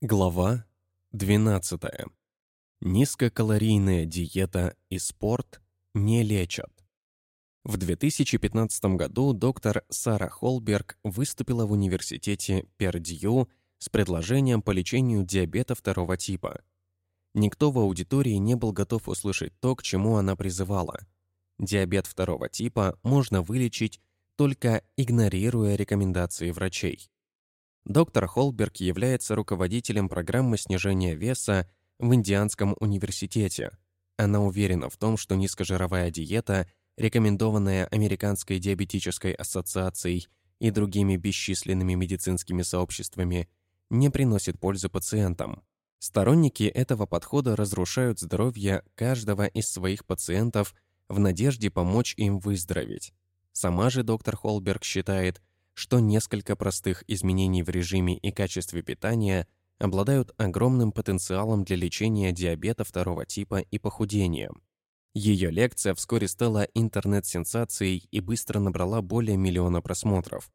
Глава 12. Низкокалорийная диета и спорт не лечат. В 2015 году доктор Сара Холберг выступила в университете Пердью с предложением по лечению диабета второго типа. Никто в аудитории не был готов услышать то, к чему она призывала. Диабет второго типа можно вылечить, только игнорируя рекомендации врачей. Доктор Холберг является руководителем программы снижения веса в Индианском университете. Она уверена в том, что низкожировая диета, рекомендованная Американской диабетической ассоциацией и другими бесчисленными медицинскими сообществами, не приносит пользы пациентам. Сторонники этого подхода разрушают здоровье каждого из своих пациентов в надежде помочь им выздороветь. Сама же доктор Холберг считает, что несколько простых изменений в режиме и качестве питания обладают огромным потенциалом для лечения диабета второго типа и похудения. Ее лекция вскоре стала интернет-сенсацией и быстро набрала более миллиона просмотров.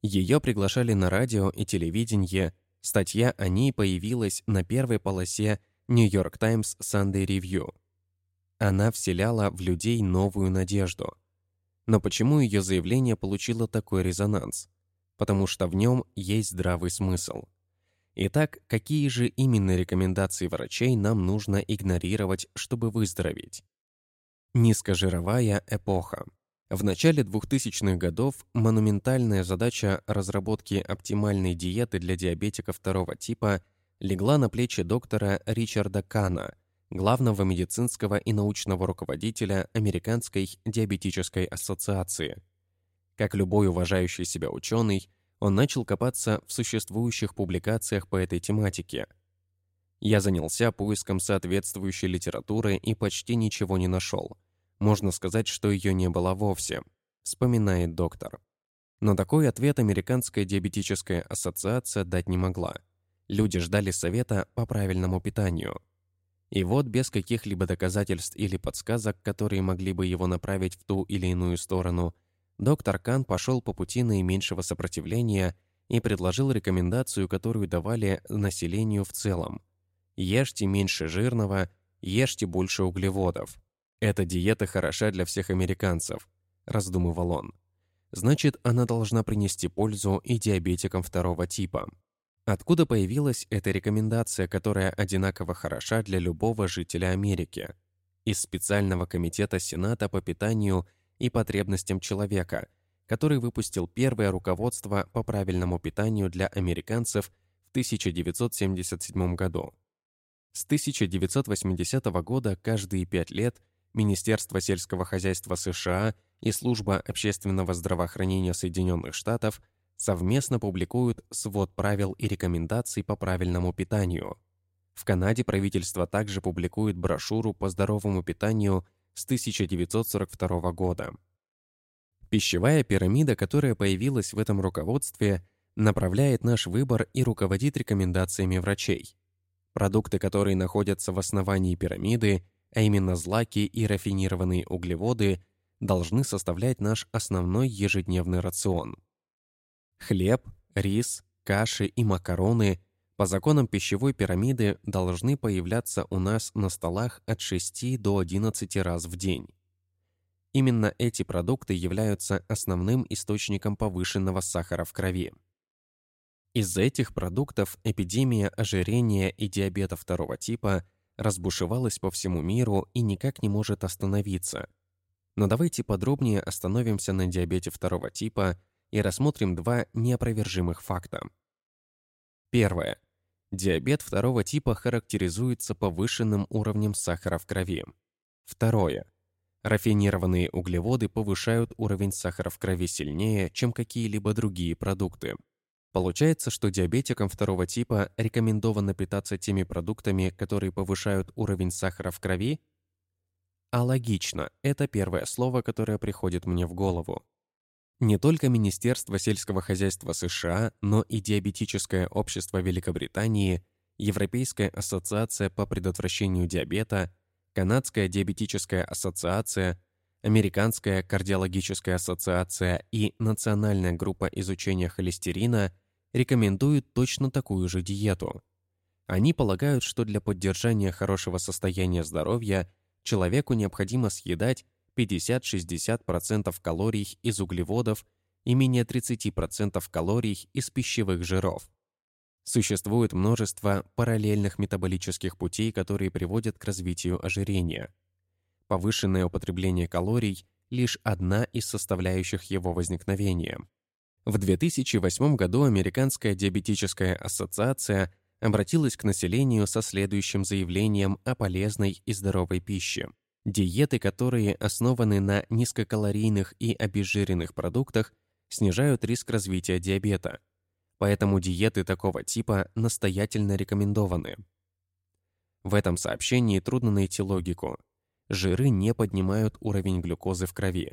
Ее приглашали на радио и телевидение, статья о ней появилась на первой полосе New York Times Sunday Review. Она вселяла в людей новую надежду – но почему ее заявление получило такой резонанс? Потому что в нем есть здравый смысл. Итак, какие же именно рекомендации врачей нам нужно игнорировать, чтобы выздороветь? Низкожировая эпоха. В начале 2000-х годов монументальная задача разработки оптимальной диеты для диабетиков второго типа легла на плечи доктора Ричарда Кана – главного медицинского и научного руководителя Американской диабетической ассоциации. Как любой уважающий себя ученый, он начал копаться в существующих публикациях по этой тематике. Я занялся поиском соответствующей литературы и почти ничего не нашел. Можно сказать, что ее не было вовсе, вспоминает доктор. Но такой ответ Американская диабетическая ассоциация дать не могла. Люди ждали совета по правильному питанию – и вот без каких-либо доказательств или подсказок, которые могли бы его направить в ту или иную сторону, доктор Кан пошел по пути наименьшего сопротивления и предложил рекомендацию, которую давали населению в целом. Ешьте меньше жирного, ешьте больше углеводов. Эта диета хороша для всех американцев, раздумывал он. Значит, она должна принести пользу и диабетикам второго типа. Откуда появилась эта рекомендация, которая одинаково хороша для любого жителя Америки? Из специального комитета Сената по питанию и потребностям человека, который выпустил первое руководство по правильному питанию для американцев в 1977 году. С 1980 года каждые пять лет Министерство сельского хозяйства США и Служба общественного здравоохранения Соединенных Штатов – совместно публикуют свод правил и рекомендаций по правильному питанию. В Канаде правительство также публикует брошюру по здоровому питанию с 1942 года. Пищевая пирамида, которая появилась в этом руководстве, направляет наш выбор и руководит рекомендациями врачей. Продукты, которые находятся в основании пирамиды, а именно злаки и рафинированные углеводы, должны составлять наш основной ежедневный рацион. Хлеб, рис, каши и макароны по законам пищевой пирамиды должны появляться у нас на столах от 6 до 11 раз в день. Именно эти продукты являются основным источником повышенного сахара в крови. Из-за этих продуктов эпидемия ожирения и диабета второго типа разбушевалась по всему миру и никак не может остановиться. Но давайте подробнее остановимся на диабете второго типа и рассмотрим два неопровержимых факта. Первое. Диабет второго типа характеризуется повышенным уровнем сахара в крови. Второе. Рафинированные углеводы повышают уровень сахара в крови сильнее, чем какие-либо другие продукты. Получается, что диабетикам второго типа рекомендовано питаться теми продуктами, которые повышают уровень сахара в крови? А логично, это первое слово, которое приходит мне в голову. Не только Министерство сельского хозяйства США, но и Диабетическое общество Великобритании, Европейская ассоциация по предотвращению диабета, Канадская диабетическая ассоциация, Американская кардиологическая ассоциация и Национальная группа изучения холестерина рекомендуют точно такую же диету. Они полагают, что для поддержания хорошего состояния здоровья человеку необходимо съедать 50-60% калорий из углеводов и менее 30% калорий из пищевых жиров. Существует множество параллельных метаболических путей, которые приводят к развитию ожирения. Повышенное употребление калорий – лишь одна из составляющих его возникновения. В 2008 году Американская диабетическая ассоциация обратилась к населению со следующим заявлением о полезной и здоровой пище. Диеты, которые основаны на низкокалорийных и обезжиренных продуктах, снижают риск развития диабета. Поэтому диеты такого типа настоятельно рекомендованы. В этом сообщении трудно найти логику. Жиры не поднимают уровень глюкозы в крови.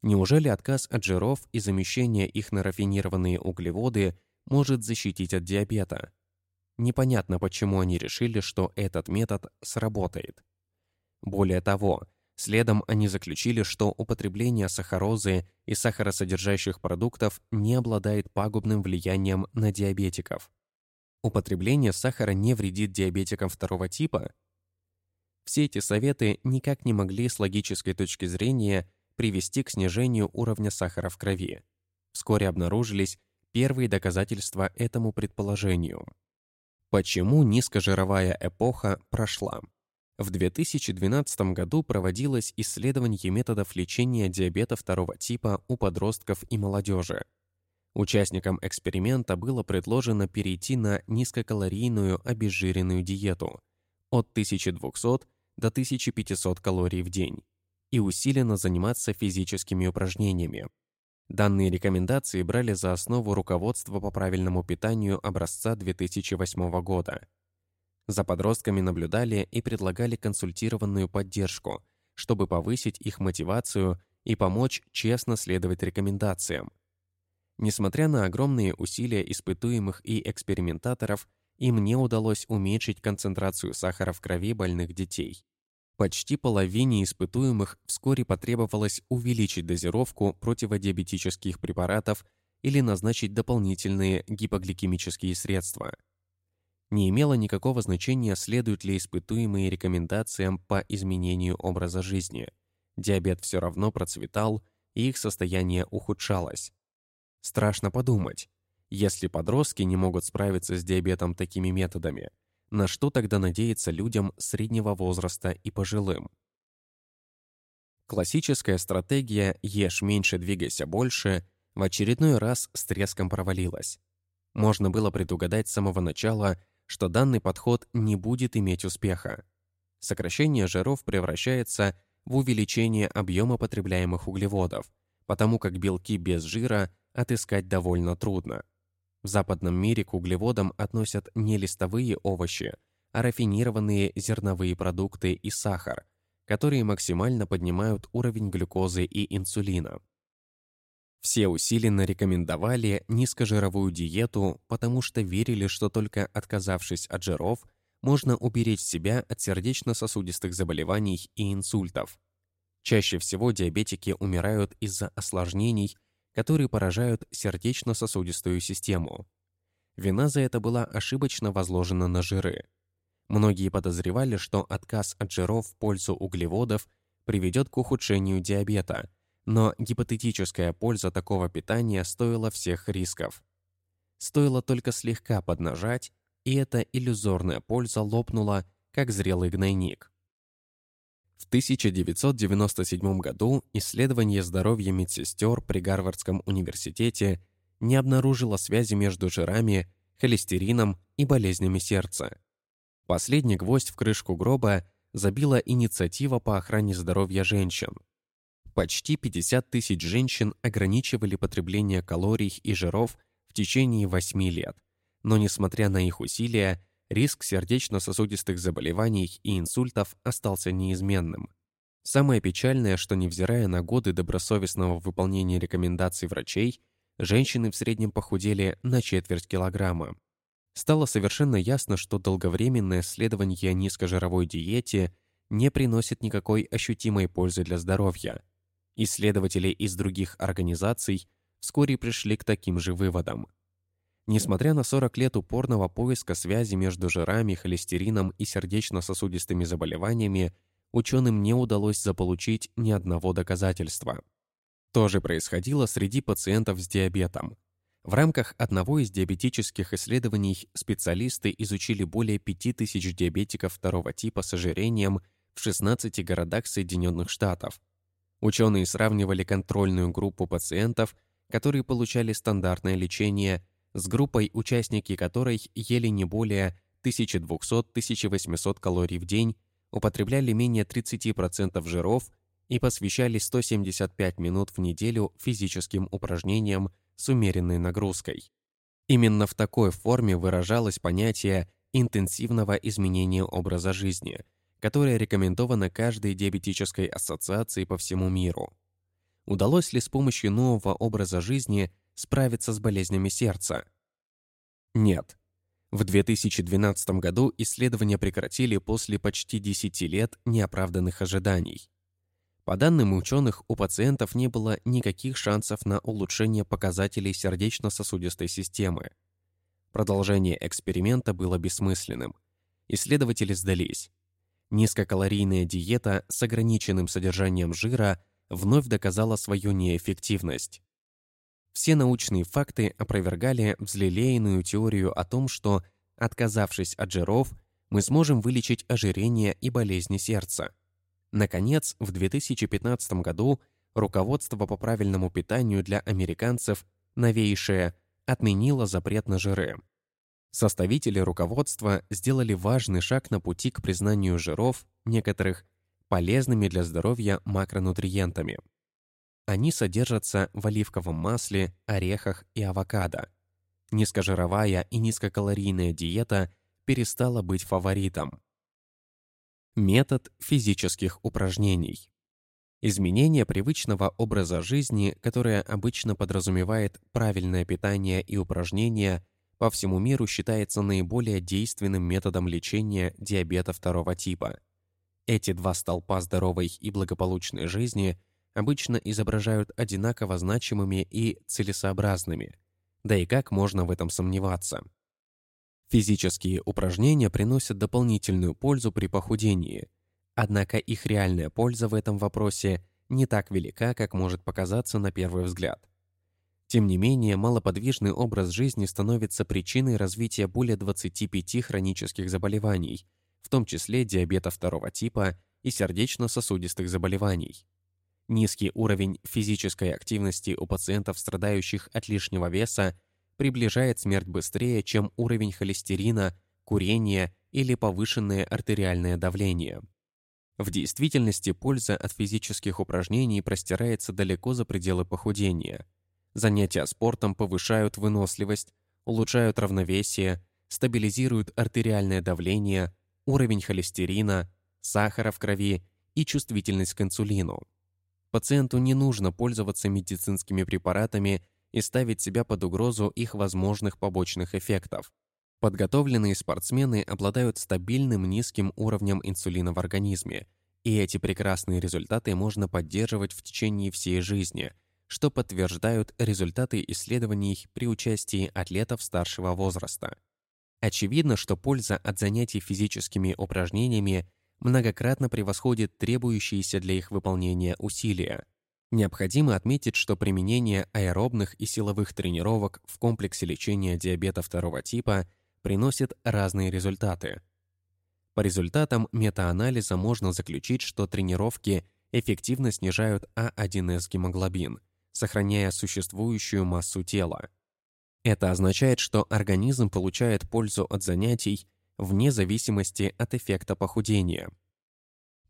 Неужели отказ от жиров и замещение их на рафинированные углеводы может защитить от диабета? Непонятно, почему они решили, что этот метод сработает. Более того, следом они заключили, что употребление сахарозы и сахаросодержащих продуктов не обладает пагубным влиянием на диабетиков. Употребление сахара не вредит диабетикам второго типа? Все эти советы никак не могли с логической точки зрения привести к снижению уровня сахара в крови. Вскоре обнаружились первые доказательства этому предположению. Почему низкожировая эпоха прошла? В 2012 году проводилось исследование методов лечения диабета второго типа у подростков и молодежи. Участникам эксперимента было предложено перейти на низкокалорийную обезжиренную диету от 1200 до 1500 калорий в день и усиленно заниматься физическими упражнениями. Данные рекомендации брали за основу руководство по правильному питанию образца 2008 года – за подростками наблюдали и предлагали консультированную поддержку, чтобы повысить их мотивацию и помочь честно следовать рекомендациям. Несмотря на огромные усилия испытуемых и экспериментаторов, им не удалось уменьшить концентрацию сахара в крови больных детей. Почти половине испытуемых вскоре потребовалось увеличить дозировку противодиабетических препаратов или назначить дополнительные гипогликемические средства – не имело никакого значения, следуют ли испытуемые рекомендациям по изменению образа жизни. Диабет все равно процветал, и их состояние ухудшалось. Страшно подумать, если подростки не могут справиться с диабетом такими методами, на что тогда надеяться людям среднего возраста и пожилым? Классическая стратегия «ешь меньше, двигайся больше» в очередной раз с треском провалилась. Можно было предугадать с самого начала, что данный подход не будет иметь успеха. Сокращение жиров превращается в увеличение объема потребляемых углеводов, потому как белки без жира отыскать довольно трудно. В западном мире к углеводам относят не листовые овощи, а рафинированные зерновые продукты и сахар, которые максимально поднимают уровень глюкозы и инсулина. Все усиленно рекомендовали низкожировую диету, потому что верили, что только отказавшись от жиров, можно уберечь себя от сердечно-сосудистых заболеваний и инсультов. Чаще всего диабетики умирают из-за осложнений, которые поражают сердечно-сосудистую систему. Вина за это была ошибочно возложена на жиры. Многие подозревали, что отказ от жиров в пользу углеводов приведет к ухудшению диабета – но гипотетическая польза такого питания стоила всех рисков. Стоило только слегка поднажать, и эта иллюзорная польза лопнула, как зрелый гнойник. В 1997 году исследование здоровья медсестер при Гарвардском университете не обнаружило связи между жирами, холестерином и болезнями сердца. Последний гвоздь в крышку гроба забила инициатива по охране здоровья женщин – Почти 50 тысяч женщин ограничивали потребление калорий и жиров в течение 8 лет. Но несмотря на их усилия, риск сердечно-сосудистых заболеваний и инсультов остался неизменным. Самое печальное, что невзирая на годы добросовестного выполнения рекомендаций врачей, женщины в среднем похудели на четверть килограмма. Стало совершенно ясно, что долговременное следование низкожировой диете не приносит никакой ощутимой пользы для здоровья – Исследователи из других организаций вскоре пришли к таким же выводам. Несмотря на 40 лет упорного поиска связи между жирами, холестерином и сердечно-сосудистыми заболеваниями, ученым не удалось заполучить ни одного доказательства. То же происходило среди пациентов с диабетом. В рамках одного из диабетических исследований специалисты изучили более 5000 диабетиков второго типа с ожирением в 16 городах Соединенных Штатов. Ученые сравнивали контрольную группу пациентов, которые получали стандартное лечение, с группой, участники которой ели не более 1200-1800 калорий в день, употребляли менее 30% жиров и посвящали 175 минут в неделю физическим упражнениям с умеренной нагрузкой. Именно в такой форме выражалось понятие интенсивного изменения образа жизни, которое рекомендовано каждой диабетической ассоциацией по всему миру. Удалось ли с помощью нового образа жизни справиться с болезнями сердца? Нет. В 2012 году исследования прекратили после почти 10 лет неоправданных ожиданий. По данным ученых, у пациентов не было никаких шансов на улучшение показателей сердечно-сосудистой системы. Продолжение эксперимента было бессмысленным. Исследователи сдались. Низкокалорийная диета с ограниченным содержанием жира вновь доказала свою неэффективность. Все научные факты опровергали взлелеянную теорию о том, что, отказавшись от жиров, мы сможем вылечить ожирение и болезни сердца. Наконец, в 2015 году руководство по правильному питанию для американцев, новейшее, отменило запрет на жиры. Составители руководства сделали важный шаг на пути к признанию жиров, некоторых, полезными для здоровья макронутриентами. Они содержатся в оливковом масле, орехах и авокадо. Низкожировая и низкокалорийная диета перестала быть фаворитом. Метод физических упражнений. Изменение привычного образа жизни, которое обычно подразумевает правильное питание и упражнения, по всему миру считается наиболее действенным методом лечения диабета второго типа. Эти два столпа здоровой и благополучной жизни обычно изображают одинаково значимыми и целесообразными. Да и как можно в этом сомневаться? Физические упражнения приносят дополнительную пользу при похудении, однако их реальная польза в этом вопросе не так велика, как может показаться на первый взгляд. Тем не менее, малоподвижный образ жизни становится причиной развития более 25 хронических заболеваний, в том числе диабета второго типа и сердечно-сосудистых заболеваний. Низкий уровень физической активности у пациентов, страдающих от лишнего веса, приближает смерть быстрее, чем уровень холестерина, курение или повышенное артериальное давление. В действительности польза от физических упражнений простирается далеко за пределы похудения. Занятия спортом повышают выносливость, улучшают равновесие, стабилизируют артериальное давление, уровень холестерина, сахара в крови и чувствительность к инсулину. Пациенту не нужно пользоваться медицинскими препаратами и ставить себя под угрозу их возможных побочных эффектов. Подготовленные спортсмены обладают стабильным низким уровнем инсулина в организме, и эти прекрасные результаты можно поддерживать в течение всей жизни, что подтверждают результаты исследований при участии атлетов старшего возраста. Очевидно, что польза от занятий физическими упражнениями многократно превосходит требующиеся для их выполнения усилия. Необходимо отметить, что применение аэробных и силовых тренировок в комплексе лечения диабета второго типа приносит разные результаты. По результатам метаанализа можно заключить, что тренировки эффективно снижают А1С гемоглобин, сохраняя существующую массу тела. Это означает, что организм получает пользу от занятий вне зависимости от эффекта похудения.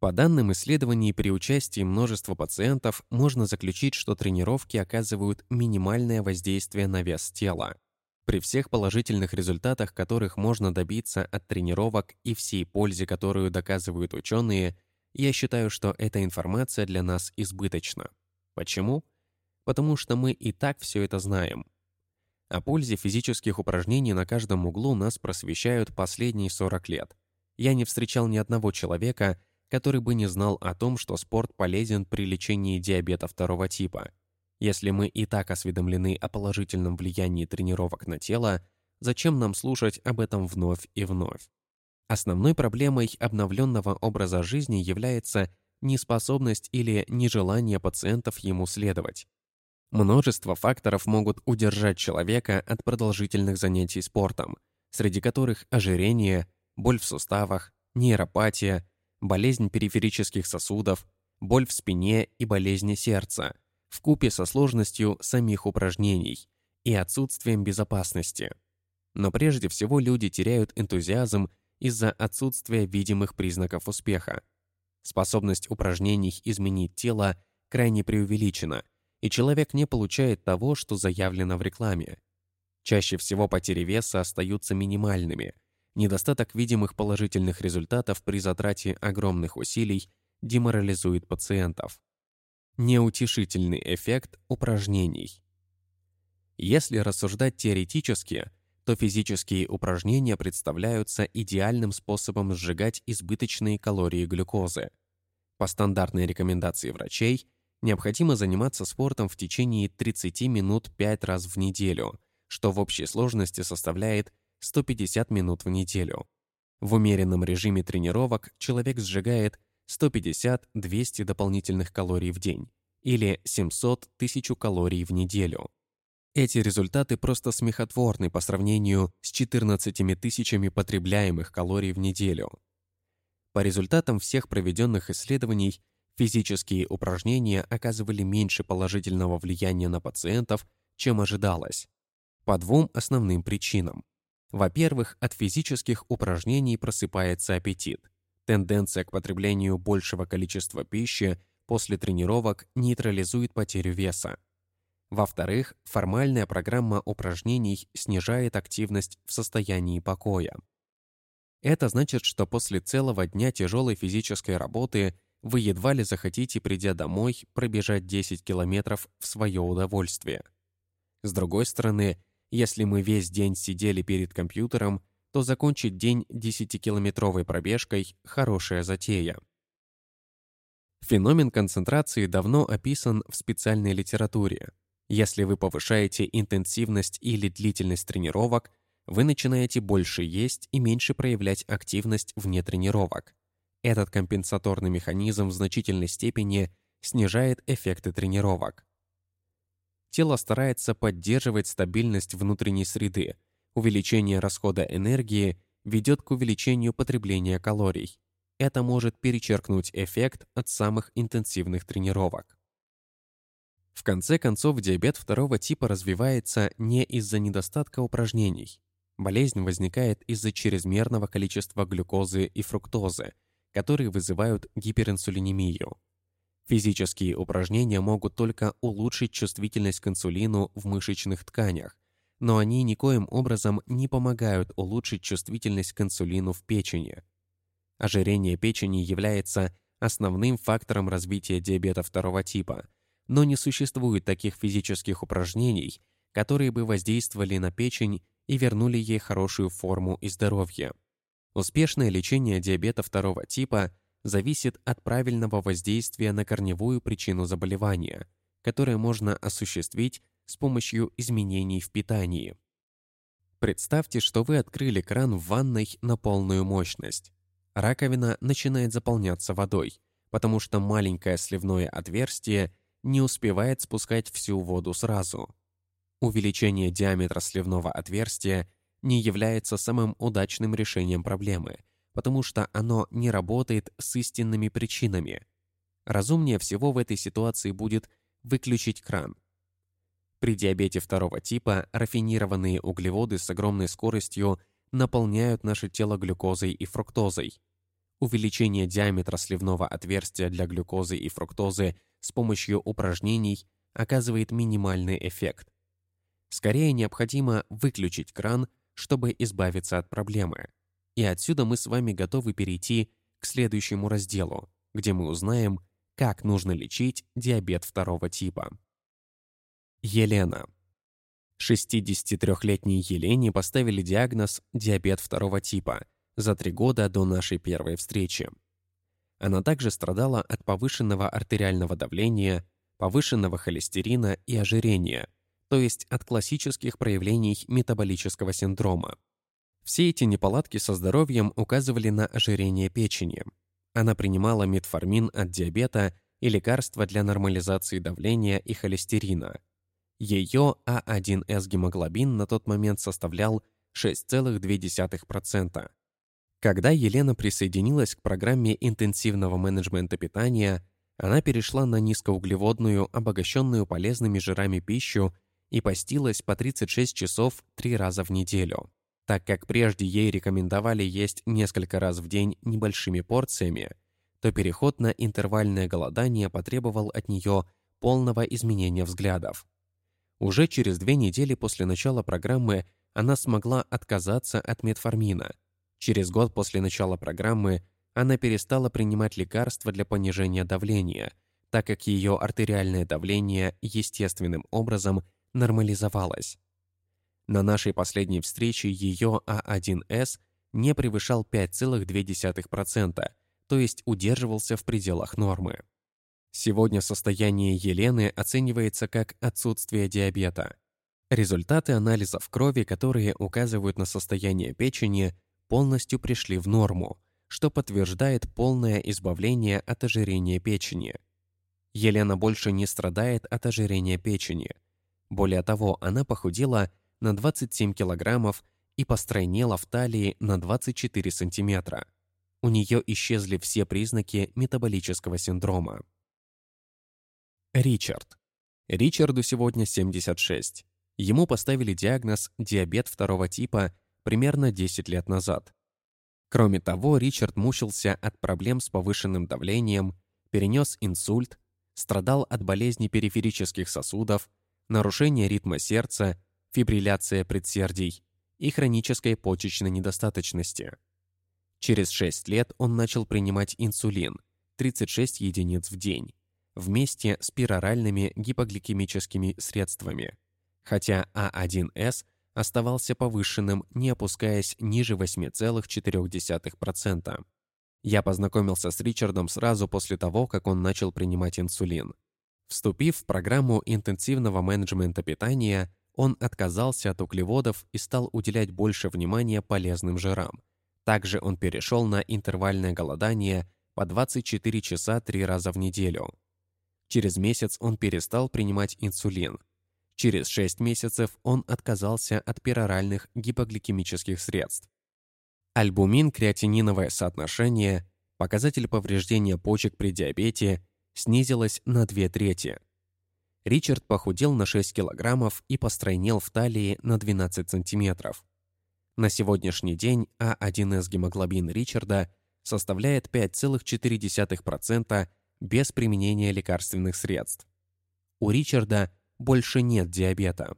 По данным исследований при участии множества пациентов, можно заключить, что тренировки оказывают минимальное воздействие на вес тела. При всех положительных результатах, которых можно добиться от тренировок и всей пользе, которую доказывают ученые, я считаю, что эта информация для нас избыточна. Почему? Потому что мы и так все это знаем. О пользе физических упражнений на каждом углу нас просвещают последние 40 лет. Я не встречал ни одного человека, который бы не знал о том, что спорт полезен при лечении диабета второго типа. Если мы и так осведомлены о положительном влиянии тренировок на тело, зачем нам слушать об этом вновь и вновь? Основной проблемой обновленного образа жизни является неспособность или нежелание пациентов ему следовать. Множество факторов могут удержать человека от продолжительных занятий спортом, среди которых ожирение, боль в суставах, нейропатия, болезнь периферических сосудов, боль в спине и болезни сердца, в купе со сложностью самих упражнений и отсутствием безопасности. Но прежде всего люди теряют энтузиазм из-за отсутствия видимых признаков успеха. Способность упражнений изменить тело крайне преувеличена, и человек не получает того, что заявлено в рекламе. Чаще всего потери веса остаются минимальными. Недостаток видимых положительных результатов при затрате огромных усилий деморализует пациентов. Неутешительный эффект упражнений. Если рассуждать теоретически, то физические упражнения представляются идеальным способом сжигать избыточные калории глюкозы. По стандартной рекомендации врачей, необходимо заниматься спортом в течение 30 минут 5 раз в неделю, что в общей сложности составляет 150 минут в неделю. В умеренном режиме тренировок человек сжигает 150-200 дополнительных калорий в день или 700-1000 калорий в неделю. Эти результаты просто смехотворны по сравнению с 14 тысячами потребляемых калорий в неделю. По результатам всех проведенных исследований, физические упражнения оказывали меньше положительного влияния на пациентов, чем ожидалось. По двум основным причинам. Во-первых, от физических упражнений просыпается аппетит. Тенденция к потреблению большего количества пищи после тренировок нейтрализует потерю веса. Во-вторых, формальная программа упражнений снижает активность в состоянии покоя. Это значит, что после целого дня тяжелой физической работы вы едва ли захотите, придя домой, пробежать 10 километров в свое удовольствие. С другой стороны, если мы весь день сидели перед компьютером, то закончить день 10-километровой пробежкой – хорошая затея. Феномен концентрации давно описан в специальной литературе. Если вы повышаете интенсивность или длительность тренировок, вы начинаете больше есть и меньше проявлять активность вне тренировок. Этот компенсаторный механизм в значительной степени снижает эффекты тренировок. Тело старается поддерживать стабильность внутренней среды. Увеличение расхода энергии ведет к увеличению потребления калорий. Это может перечеркнуть эффект от самых интенсивных тренировок. В конце концов, диабет второго типа развивается не из-за недостатка упражнений. Болезнь возникает из-за чрезмерного количества глюкозы и фруктозы, которые вызывают гиперинсулинемию. Физические упражнения могут только улучшить чувствительность к инсулину в мышечных тканях, но они никоим образом не помогают улучшить чувствительность к инсулину в печени. Ожирение печени является основным фактором развития диабета второго типа – но не существует таких физических упражнений, которые бы воздействовали на печень и вернули ей хорошую форму и здоровье. Успешное лечение диабета второго типа зависит от правильного воздействия на корневую причину заболевания, которое можно осуществить с помощью изменений в питании. Представьте, что вы открыли кран в ванной на полную мощность. Раковина начинает заполняться водой, потому что маленькое сливное отверстие не успевает спускать всю воду сразу. Увеличение диаметра сливного отверстия не является самым удачным решением проблемы, потому что оно не работает с истинными причинами. Разумнее всего в этой ситуации будет выключить кран. При диабете второго типа рафинированные углеводы с огромной скоростью наполняют наше тело глюкозой и фруктозой. Увеличение диаметра сливного отверстия для глюкозы и фруктозы с помощью упражнений оказывает минимальный эффект. Скорее необходимо выключить кран, чтобы избавиться от проблемы. И отсюда мы с вами готовы перейти к следующему разделу, где мы узнаем, как нужно лечить диабет второго типа. Елена. 63-летней Елене поставили диагноз «диабет второго типа» за три года до нашей первой встречи. Она также страдала от повышенного артериального давления, повышенного холестерина и ожирения, то есть от классических проявлений метаболического синдрома. Все эти неполадки со здоровьем указывали на ожирение печени. Она принимала метформин от диабета и лекарства для нормализации давления и холестерина. Ее А1С гемоглобин на тот момент составлял 6,2%. Когда Елена присоединилась к программе интенсивного менеджмента питания, она перешла на низкоуглеводную, обогащенную полезными жирами пищу и постилась по 36 часов три раза в неделю. Так как прежде ей рекомендовали есть несколько раз в день небольшими порциями, то переход на интервальное голодание потребовал от нее полного изменения взглядов. Уже через две недели после начала программы она смогла отказаться от метформина. Через год после начала программы она перестала принимать лекарства для понижения давления, так как ее артериальное давление естественным образом нормализовалось. На нашей последней встрече ее А1С не превышал 5,2%, то есть удерживался в пределах нормы. Сегодня состояние Елены оценивается как отсутствие диабета. Результаты анализов крови, которые указывают на состояние печени, полностью пришли в норму, что подтверждает полное избавление от ожирения печени. Елена больше не страдает от ожирения печени. Более того, она похудела на 27 килограммов и постройнела в талии на 24 сантиметра. У нее исчезли все признаки метаболического синдрома. Ричард. Ричарду сегодня 76. Ему поставили диагноз диабет второго типа примерно 10 лет назад. Кроме того, Ричард мучился от проблем с повышенным давлением, перенес инсульт, страдал от болезни периферических сосудов, нарушения ритма сердца, фибрилляция предсердий и хронической почечной недостаточности. Через 6 лет он начал принимать инсулин 36 единиц в день вместе с пероральными гипогликемическими средствами, хотя А1С оставался повышенным, не опускаясь ниже 8,4%. Я познакомился с Ричардом сразу после того, как он начал принимать инсулин. Вступив в программу интенсивного менеджмента питания, он отказался от углеводов и стал уделять больше внимания полезным жирам. Также он перешел на интервальное голодание по 24 часа три раза в неделю. Через месяц он перестал принимать инсулин. Через 6 месяцев он отказался от пероральных гипогликемических средств. Альбумин-креатининовое соотношение, показатель повреждения почек при диабете, снизилось на две трети. Ричард похудел на 6 килограммов и постройнел в талии на 12 сантиметров. На сегодняшний день А1С гемоглобин Ричарда составляет 5,4% без применения лекарственных средств. У Ричарда больше нет диабета.